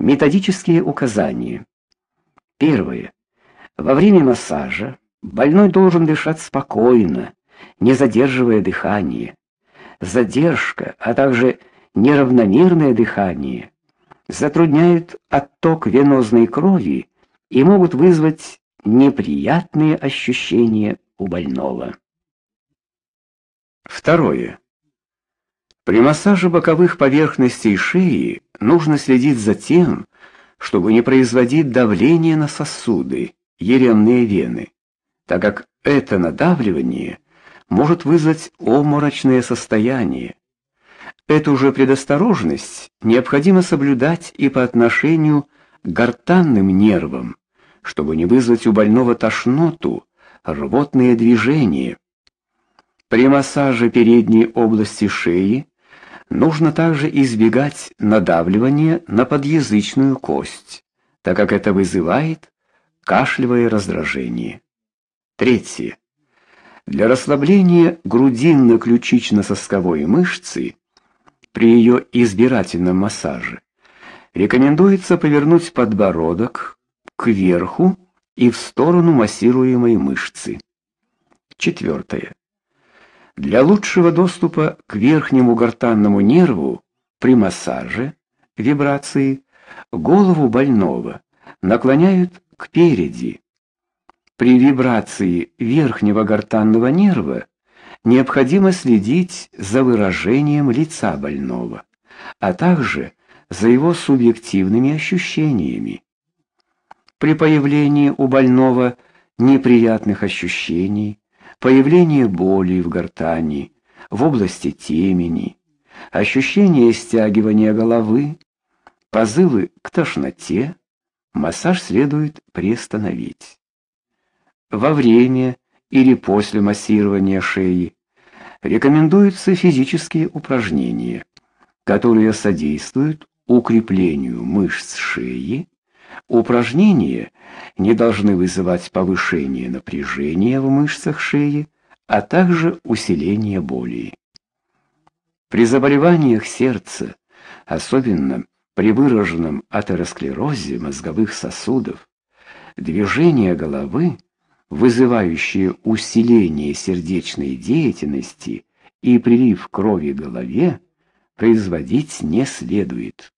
Методические указания. Первое. Во время массажа больной должен дышать спокойно, не задерживая дыхание. Задержка, а также неравномерное дыхание затрудняют отток венозной крови и могут вызвать неприятные ощущения у больного. Второе. При массаже боковых поверхностей шеи нужно следить за тем, чтобы не производить давление на сосуды, еремные вены, так как это надавливание может вызвать обморочное состояние. Эту же предосторожность необходимо соблюдать и по отношению к гортанным нервам, чтобы не вызвать у больного тошноту, рвотные движения. При массаже передней области шеи нужно также избегать надавливания на подъязычную кость, так как это вызывает кашлевое раздражение. Третье. Для расслабления грудинно-ключично-сосковой мышцы при ее избирательном массаже рекомендуется повернуть подбородок кверху и в сторону массируемой мышцы. Четвертое. Для лучшего доступа к верхнему гортанному нерву при массаже, вибрации, голову больного наклоняют к переди. При вибрации верхнего гортанного нерва необходимо следить за выражением лица больного, а также за его субъективными ощущениями. При появлении у больного неприятных ощущений, появление боли в гортани, в области темени, ощущение стягивания головы, позывы к тошноте, массаж следует приостановить. Во время или после массирования шеи рекомендуются физические упражнения, которые содействуют укреплению мышц шеи. Упражнения не должны вызывать повышение напряжения в мышцах шеи, а также усиление боли. При заболеваниях сердца, особенно при выраженном атеросклерозе мозговых сосудов, движение головы вызывающие усиление сердечной деятельности и прилив крови в голове, производить не следует.